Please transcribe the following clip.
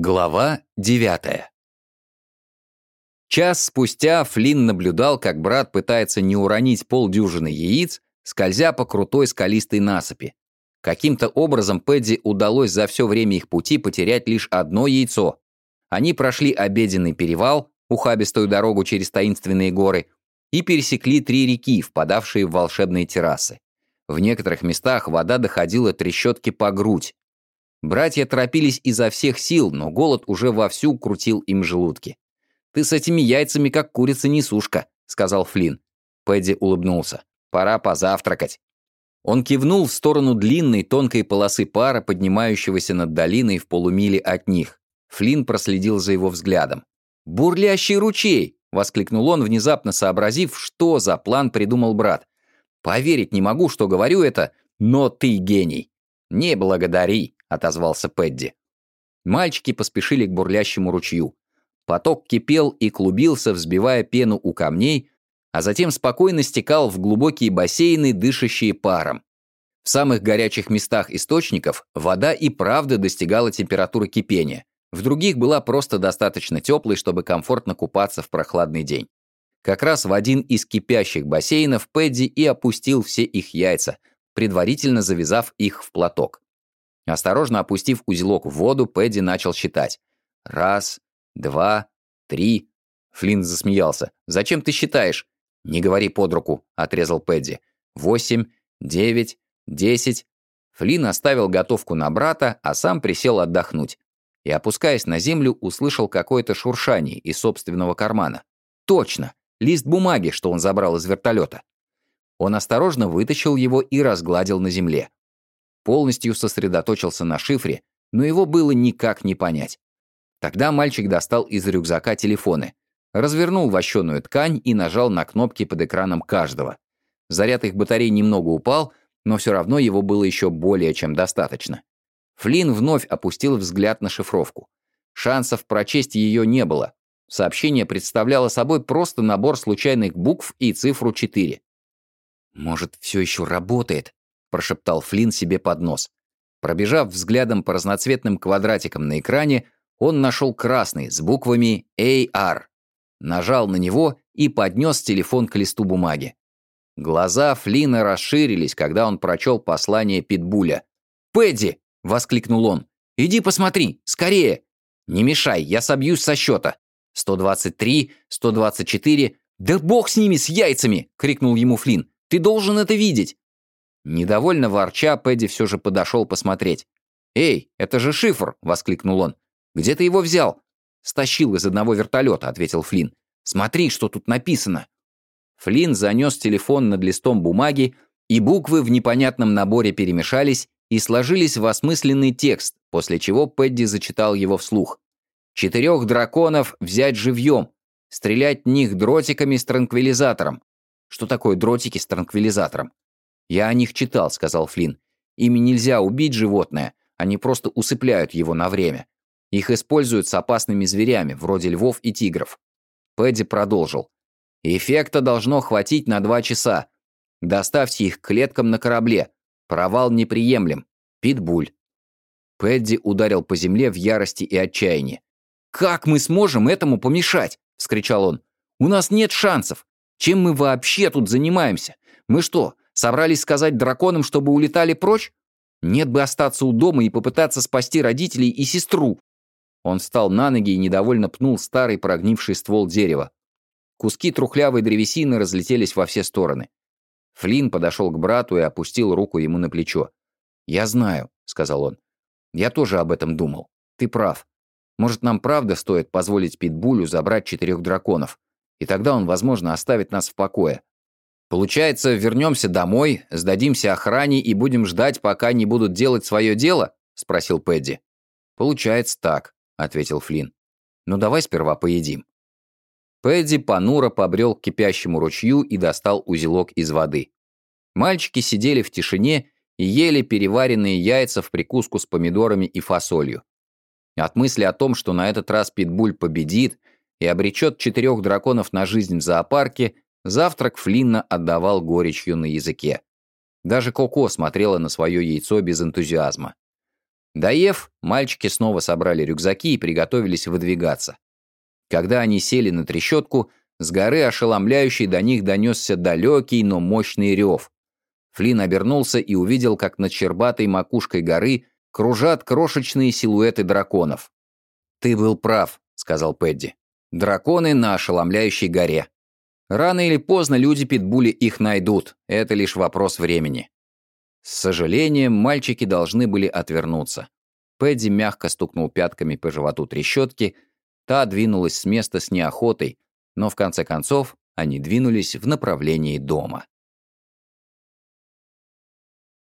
Глава девятая. Час спустя Флинн наблюдал, как брат пытается не уронить полдюжины яиц, скользя по крутой скалистой насыпи. Каким-то образом Пэдди удалось за все время их пути потерять лишь одно яйцо. Они прошли обеденный перевал, ухабистую дорогу через таинственные горы, и пересекли три реки, впадавшие в волшебные террасы. В некоторых местах вода доходила трещотки по грудь, Братья торопились изо всех сил, но голод уже вовсю крутил им желудки. «Ты с этими яйцами как курица-несушка», — сказал Флинн. Пэдди улыбнулся. «Пора позавтракать». Он кивнул в сторону длинной тонкой полосы пара, поднимающегося над долиной в полумиле от них. Флинн проследил за его взглядом. «Бурлящий ручей!» — воскликнул он, внезапно сообразив, что за план придумал брат. «Поверить не могу, что говорю это, но ты гений. Не благодари!» — отозвался Пэдди. Мальчики поспешили к бурлящему ручью. Поток кипел и клубился, взбивая пену у камней, а затем спокойно стекал в глубокие бассейны, дышащие паром. В самых горячих местах источников вода и правда достигала температуры кипения, в других была просто достаточно теплой, чтобы комфортно купаться в прохладный день. Как раз в один из кипящих бассейнов Пэдди и опустил все их яйца, предварительно завязав их в платок. Осторожно опустив узелок в воду, Пэдди начал считать. Раз, два, три. Флинн засмеялся. «Зачем ты считаешь?» «Не говори под руку», — отрезал Пэдди. «Восемь, девять, десять». Флинн оставил готовку на брата, а сам присел отдохнуть. И, опускаясь на землю, услышал какое-то шуршание из собственного кармана. «Точно! Лист бумаги, что он забрал из вертолета». Он осторожно вытащил его и разгладил на земле полностью сосредоточился на шифре, но его было никак не понять. Тогда мальчик достал из рюкзака телефоны, развернул вощеную ткань и нажал на кнопки под экраном каждого. Заряд их батарей немного упал, но все равно его было еще более чем достаточно. Флинн вновь опустил взгляд на шифровку. Шансов прочесть ее не было. Сообщение представляло собой просто набор случайных букв и цифру 4. «Может, все еще работает?» Прошептал Флинн себе под нос. Пробежав взглядом по разноцветным квадратикам на экране, он нашел красный с буквами AR. Нажал на него и поднес телефон к листу бумаги. Глаза Флина расширились, когда он прочел послание Питбуля. «Пэдди!» — воскликнул он. «Иди посмотри! Скорее!» «Не мешай, я собьюсь со счета!» «123, 124...» «Да бог с ними, с яйцами!» — крикнул ему Флинн. «Ты должен это видеть!» Недовольно ворча, Пэдди все же подошел посмотреть. «Эй, это же шифр!» — воскликнул он. «Где ты его взял?» «Стащил из одного вертолета», — ответил Флинн. «Смотри, что тут написано». Флинн занес телефон над листом бумаги, и буквы в непонятном наборе перемешались и сложились в осмысленный текст, после чего Пэдди зачитал его вслух. «Четырех драконов взять живьем, стрелять в них дротиками с транквилизатором». Что такое дротики с транквилизатором? «Я о них читал», — сказал Флинн. «Ими нельзя убить животное, они просто усыпляют его на время. Их используют с опасными зверями, вроде львов и тигров». Пэдди продолжил. «Эффекта должно хватить на два часа. Доставьте их клеткам на корабле. Провал неприемлем. Питбуль». Пэдди ударил по земле в ярости и отчаянии. «Как мы сможем этому помешать?» — вскричал он. «У нас нет шансов. Чем мы вообще тут занимаемся? Мы что, Собрались сказать драконам, чтобы улетали прочь? Нет бы остаться у дома и попытаться спасти родителей и сестру. Он встал на ноги и недовольно пнул старый прогнивший ствол дерева. Куски трухлявой древесины разлетелись во все стороны. Флинн подошел к брату и опустил руку ему на плечо. «Я знаю», — сказал он. «Я тоже об этом думал. Ты прав. Может, нам правда стоит позволить Питбулю забрать четырех драконов, и тогда он, возможно, оставит нас в покое. Получается, вернемся домой, сдадимся охране и будем ждать, пока не будут делать свое дело? Спросил Пэдди. Получается так, ответил Флинн. «Ну, давай сперва поедим. Пэдди понуро побрел к кипящему ручью и достал узелок из воды. Мальчики сидели в тишине и ели переваренные яйца в прикуску с помидорами и фасолью. От мысли о том, что на этот раз Питбуль победит и обречет четырех драконов на жизнь в зоопарке, Завтрак Флинна отдавал горечью на языке. Даже Коко смотрела на свое яйцо без энтузиазма. Доев, мальчики снова собрали рюкзаки и приготовились выдвигаться. Когда они сели на трещотку, с горы ошеломляющий до них донесся далекий, но мощный рев. Флинн обернулся и увидел, как над чербатой макушкой горы кружат крошечные силуэты драконов. «Ты был прав», — сказал Пэдди. «Драконы на ошеломляющей горе. Рано или поздно люди Питбули их найдут, это лишь вопрос времени». С сожалением, мальчики должны были отвернуться. Пэдди мягко стукнул пятками по животу трещотки, та двинулась с места с неохотой, но в конце концов они двинулись в направлении дома.